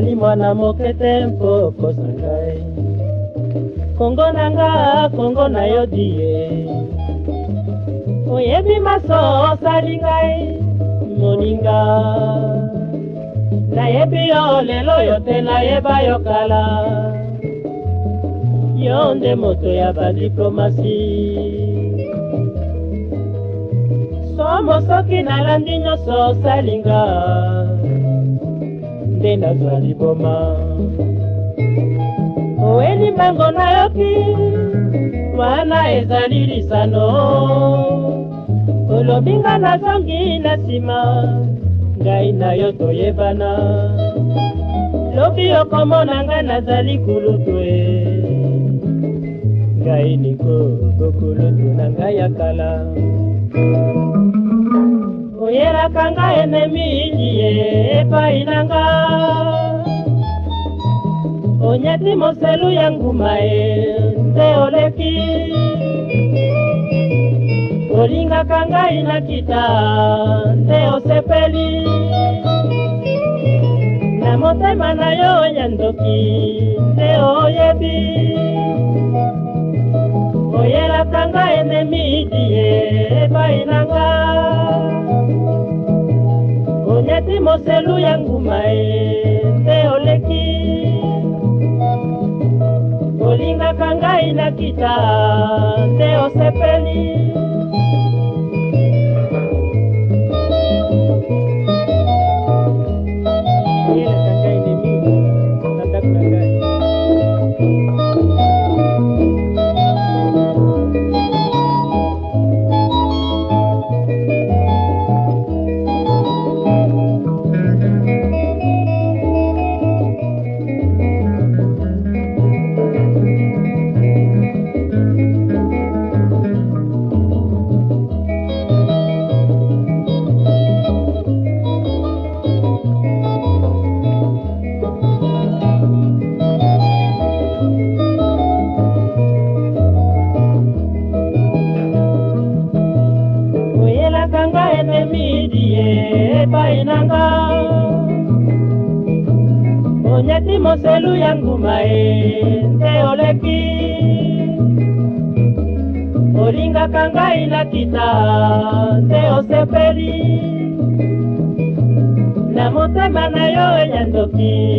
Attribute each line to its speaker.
Speaker 1: nazali mwana moke te mpo kosa ngai kongo na nga kongo na yo die oyebi maso osali ngai moninga nayebi yo lelo yo te nayeba yo kala yo nde moto ya badiplomasi somo soki nalandi nyonso osalinga nde nazwa liboma oyeli mbango nayoki wana ezali lisano olobi nga nazongi na nsima ngai na yo toyebana lobi okomona nga nazali kulutwe ngai niko bokulutu na ngai ya kala Muyera kanga ene mini epa inanga Onyeti moselu yangu mae nte oleki Olinga kanga inakita nte osepeli Namotema na yo nyandoki
Speaker 2: nte oyebi Muyera
Speaker 1: kanga ene mini epa inanga neti moselu ya nguma e nde oleki olingaka ngai nakita nde osepeli enemi die epai na nga onyati moselu ya nguma e nte oleki olingaka ngai nakita nte osepeli
Speaker 2: na motema na yo eyandoki